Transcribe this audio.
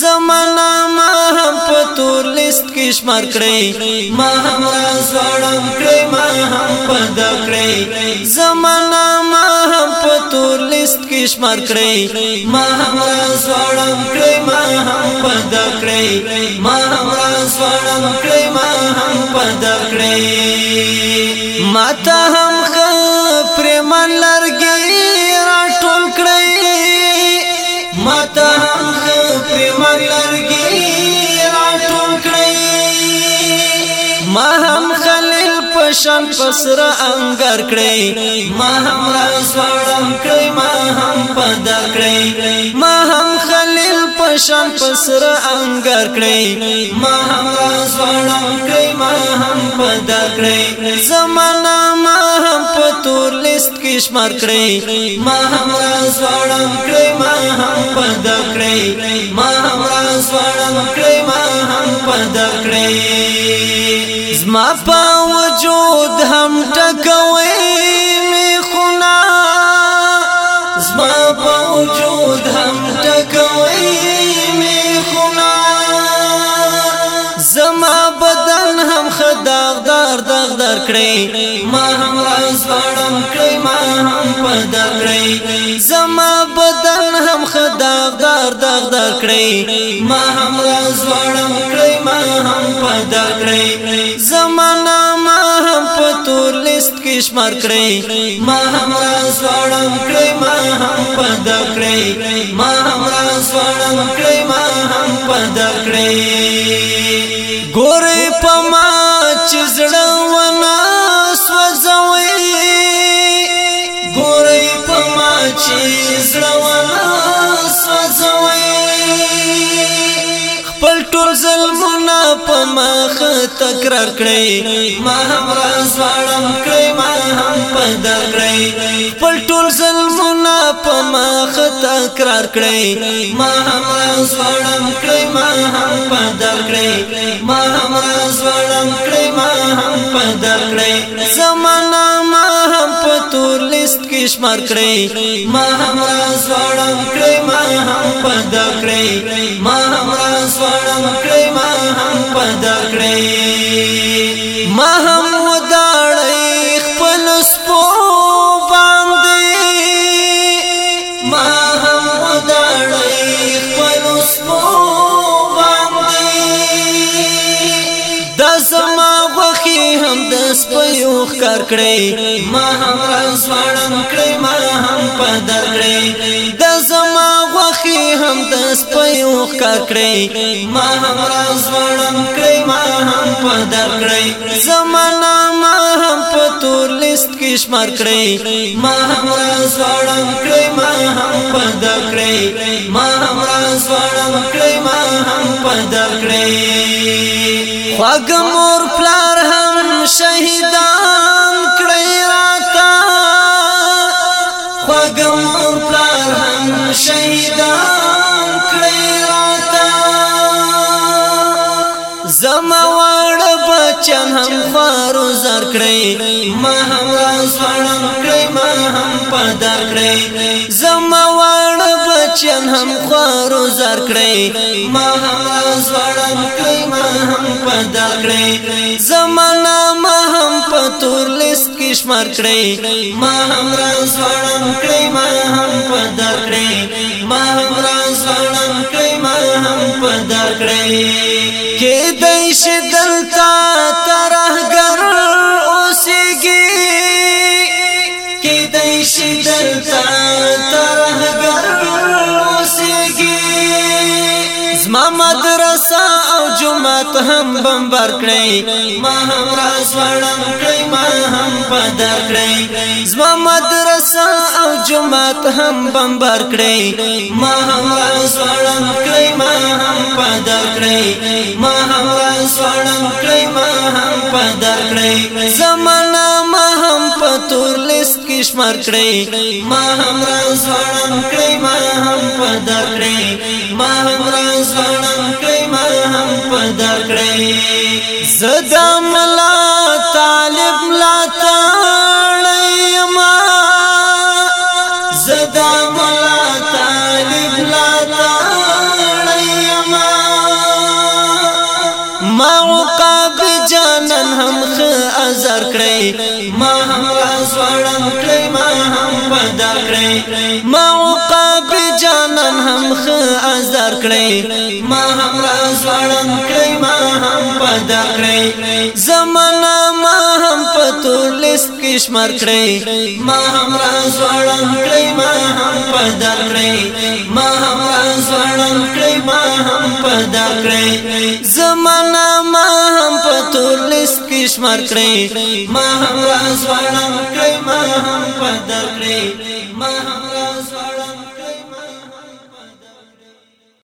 زمانا ما هم په تور لیست کې شمار کړی ما هم راځوړم کړی ما هم په دا کړی زمانا ما هم په تور لیست کې شمار کړی ما هم راځوړم کړی ما هم په دا کړی ما هم راځوړم کړی ما هم په دا کړی ما ته هم خپل پرمن لر شان پسره انګر کړی ما هم را سوړم کړی ما هم پدر کړی ما شان پسر انګر کړی ما هم زوړم کړی ما هم پدا کړی زمانہ ما هم په تور لیست کې شمار کړی ما هم زوړم کړی ما هم پدا کړی ما هم زوړم کړی ما هم پدا کړی زما په وجود هم ټکوي می خونا زما په وجود کړی ما هم راز وړم کړی ما هم پدا کړی زما بدن هم خداغدار دغدار کړی ما هم راز وړم کړی ما هم پدا کړی زمانہ ما هم په تور لیست کې شمار کړی ما هم راز وړم کړی ما هم پدا کړی ما هم راز وړم کړی ما هم پدا کړی ګوره په مخ تکرار کړی ما هم رسوړم کړی ما هم پیدا کړی خپل ټول ظلمونه په مخ تکرار کړی ما هم رسوړم کړی ما هم پیدا کړی ما هم رسوړم کړی ما هم پیدا کړی زمانہ ما هم پتور لیست کې شمار کړې ما هم راز وړم کړې ما هم پد کړې ما هم راز وړم کړې ما هم پد کړې ما هم یو خکر کړی ما هم رسوړم کړی ما هم پدر کړی د زما غوخي هم د سپیو خکر کړی ما هم رسوړم کړی ما هم پدر کړی زمان لیست کې شمار کړی ما هم راز وړم کړی ما هم پد کړی ما هم راز وړم کړی ما هم پد کړی خواږه مور پلار هم شهیدان کړی راتا خواږه مور پلار هم شهیدان بچن هم خوارو زر کړی ما هم زوړم کړی ما هم پدر کړی زما وړ بچن هم خوارو زر کړی ما هم زوړم کړی ما هم پدر کړی زمانہ ما هم پتور لیست کې شمار کړی ما هم زوړم کړی ما هم پدر کړی ما هم زوړم کړی ما هم پدر کړی کې شي دلته ترهګر اوسېږي زما مدرسه او جمعت هم بمبار کړی ما هم راز وړم کړی ما هم پدر کړی زما مدرسه او جمعت هم بمبار کړی ما هم راز وړم کړی ما هم پدر کړی ما هم راز وړم کړی ما هم پدر کړی زمان شمار کړی ما هم راز وړم کړی ما هم پدر کړی ما هم راز وړم کړی ما هم پدر کړی زدا ملا طالب لا تړی ما زدا ملا طالب لا تړی ما ما عقاب جانن هم خ ازر کړی ما هم راز وړم کړی ما هم بدر کړې ما عقاب جانان هم خ ازر کړې ما هم رازوړن کړې ما هم بدر کړې زمانہ ما هم پتولس کشمر کړې ما هم رازوړن کړې ما هم بدر کړې ما هم رازوړن کړې ما هم بدر کړې زمانہ ما هم شمار کړې ما هم راز وړم کړې ما هم پدر کړې ما هم